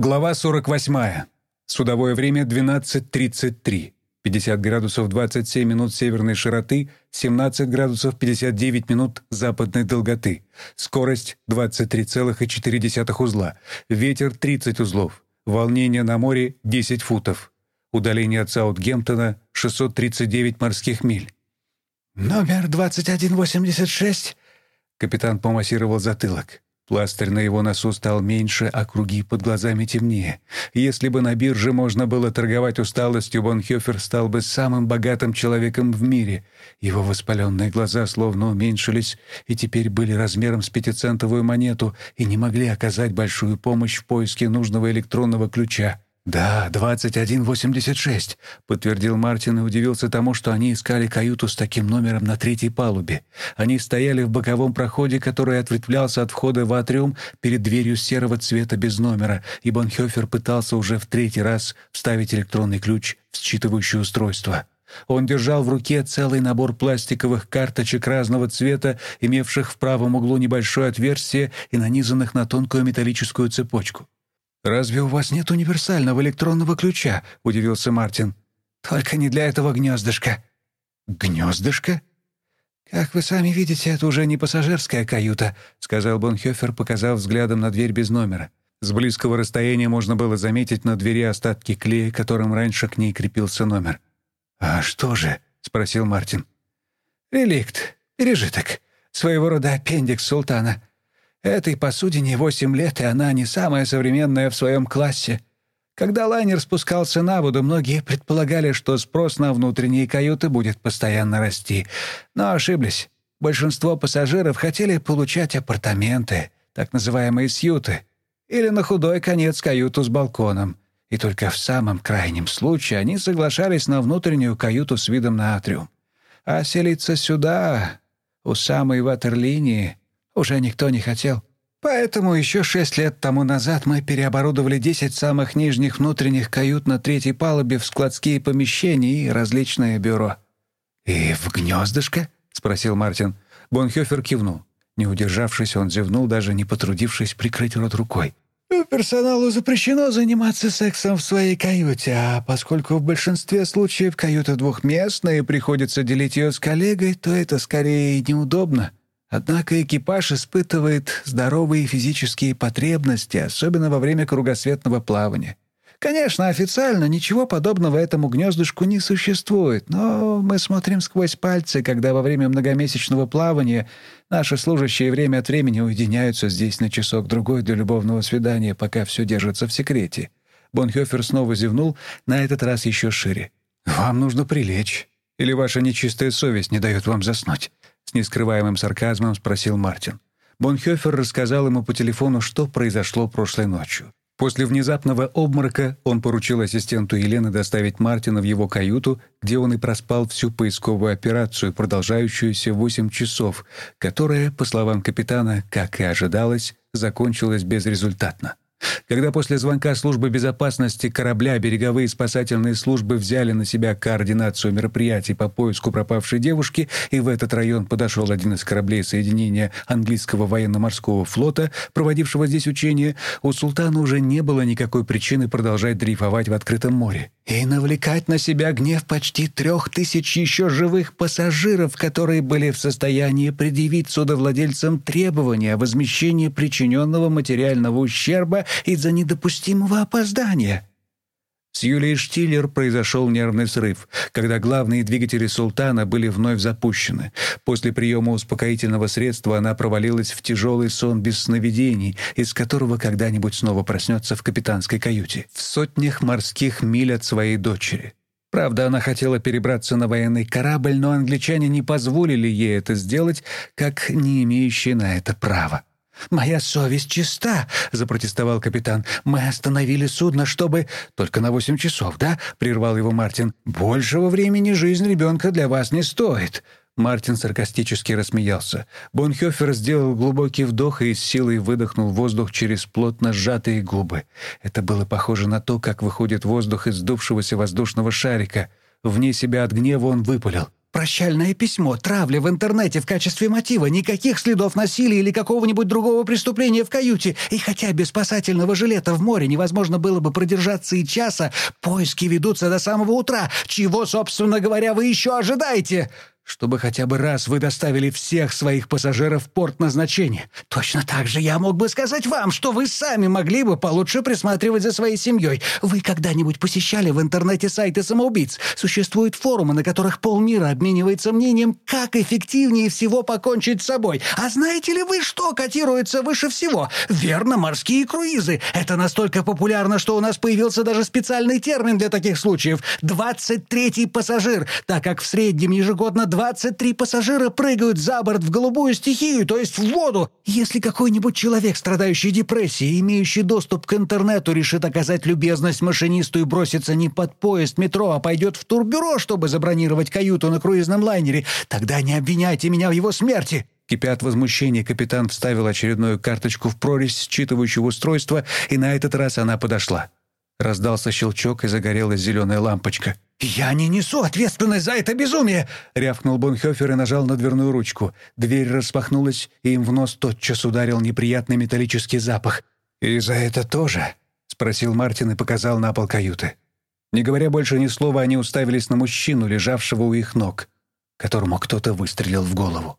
Глава 48. Судовое время 12.33. 50 градусов 27 минут северной широты, 17 градусов 59 минут западной долготы. Скорость 23,4 узла. Ветер 30 узлов. Волнение на море 10 футов. Удаление от Саутгемптона 639 морских миль. «Номер 2186?» Капитан помассировал затылок. Пластырь на его носу стал меньше, а круги под глазами темнее. Если бы на бирже можно было торговать усталостью, Бонхёфер стал бы самым богатым человеком в мире. Его воспаленные глаза словно уменьшились и теперь были размером с пятицентовую монету и не могли оказать большую помощь в поиске нужного электронного ключа. «Да, 2186», — подтвердил Мартин и удивился тому, что они искали каюту с таким номером на третьей палубе. Они стояли в боковом проходе, который ответвлялся от входа в атриум перед дверью серого цвета без номера, и Бонхёфер пытался уже в третий раз вставить электронный ключ в считывающее устройство. Он держал в руке целый набор пластиковых карточек разного цвета, имевших в правом углу небольшое отверстие и нанизанных на тонкую металлическую цепочку. «Разве у вас нет универсального электронного ключа?» — удивился Мартин. «Только не для этого гнездышка». «Гнездышко?» «Как вы сами видите, это уже не пассажирская каюта», — сказал Бонхёфер, показав взглядом на дверь без номера. С близкого расстояния можно было заметить на двери остатки клея, которым раньше к ней крепился номер. «А что же?» — спросил Мартин. «Реликт, пережиток, своего рода аппендикс султана. Этой посудине восемь лет, и она не самая современная в своем классе. Когда лайнер спускался на воду, многие предполагали, что спрос на внутренние каюты будет постоянно расти. Но ошиблись. Большинство пассажиров хотели получать апартаменты, так называемые сьюты, или на худой конец каюту с балконом. И только в самом крайнем случае они соглашались на внутреннюю каюту с видом на атриум. А селиться сюда, у самой ватерлинии, уже никто не хотел. Поэтому еще шесть лет тому назад мы переоборудовали десять самых нижних внутренних кают на третьей палубе в складские помещения и различные бюро. «И в гнездышко?» — спросил Мартин. Бонхёфер кивнул. Не удержавшись, он зевнул, даже не потрудившись прикрыть рот рукой. «Персоналу запрещено заниматься сексом в своей каюте, а поскольку в большинстве случаев каюта двухместная и приходится делить ее с коллегой, то это скорее неудобно». Однако экипаж испытывает здоровые физические потребности, особенно во время кругосветного плавания. Конечно, официально ничего подобного этому гнездышку не существует, но мы смотрим сквозь пальцы, когда во время многомесячного плавания наши служащие время от времени уединяются здесь на часок-другой для любовного свидания, пока все держится в секрете. Бонхёфер снова зевнул, на этот раз еще шире. «Вам нужно прилечь. Или ваша нечистая совесть не дает вам заснуть?» С нескрываемым сарказмом спросил Мартин. Бонхёфер рассказал ему по телефону, что произошло прошлой ночью. После внезапного обморока он поручил ассистенту Елены доставить Мартина в его каюту, где он и проспал всю поисковую операцию, продолжающуюся восемь часов, которая, по словам капитана, как и ожидалось, закончилась безрезультатно. Когда после звонка службы безопасности корабля береговые спасательные службы взяли на себя координацию мероприятий по поиску пропавшей девушки, и в этот район подошел один из кораблей соединения английского военно-морского флота, проводившего здесь учения, у султана уже не было никакой причины продолжать дрейфовать в открытом море и навлекать на себя гнев почти трех тысяч еще живых пассажиров, которые были в состоянии предъявить судовладельцам требования о возмещении причиненного материального ущерба из-за недопустимого опоздания. С Юлией Штиллер произошел нервный срыв, когда главные двигатели «Султана» были вновь запущены. После приема успокоительного средства она провалилась в тяжелый сон без сновидений, из которого когда-нибудь снова проснется в капитанской каюте, в сотнях морских миль от своей дочери. Правда, она хотела перебраться на военный корабль, но англичане не позволили ей это сделать, как не имеющие на это права. «Моя совесть чиста», — запротестовал капитан. «Мы остановили судно, чтобы...» «Только на восемь часов, да?» — прервал его Мартин. «Большего времени жизнь ребенка для вас не стоит». Мартин саркастически рассмеялся. Бонхёфер сделал глубокий вдох и с силой выдохнул воздух через плотно сжатые губы. Это было похоже на то, как выходит воздух из сдувшегося воздушного шарика. Вне себя от гнева он выпалил. Прощальное письмо, травля в интернете в качестве мотива, никаких следов насилия или какого-нибудь другого преступления в каюте. И хотя без спасательного жилета в море невозможно было бы продержаться и часа, поиски ведутся до самого утра. Чего, собственно говоря, вы еще ожидаете?» Чтобы хотя бы раз вы доставили всех своих пассажиров в порт назначения. Точно так же я мог бы сказать вам, что вы сами могли бы получше присматривать за своей семьей. Вы когда-нибудь посещали в интернете сайты самоубийц? Существуют форумы, на которых полмира обменивается мнением, как эффективнее всего покончить с собой. А знаете ли вы, что котируется выше всего? Верно, морские круизы. Это настолько популярно, что у нас появился даже специальный термин для таких случаев. 23-й пассажир, так как в среднем ежегодно 23 пассажира прыгают за борт в голубую стихию, то есть в воду. Если какой-нибудь человек, страдающий депрессией, имеющий доступ к интернету, решит оказать любезность машинисту и броситься не под поезд метро, а пойдет в турбюро, чтобы забронировать каюту на круизном лайнере, тогда не обвиняйте меня в его смерти. Кипя от возмущения, капитан вставил очередную карточку в прорезь считывающего устройства, и на этот раз она подошла. Раздался щелчок, и загорелась зеленая лампочка. «Я не несу ответственность за это безумие!» — рявкнул Бонхёфер и нажал на дверную ручку. Дверь распахнулась, и им в нос тотчас ударил неприятный металлический запах. «И за это тоже?» — спросил Мартин и показал на пол каюты. Не говоря больше ни слова, они уставились на мужчину, лежавшего у их ног, которому кто-то выстрелил в голову.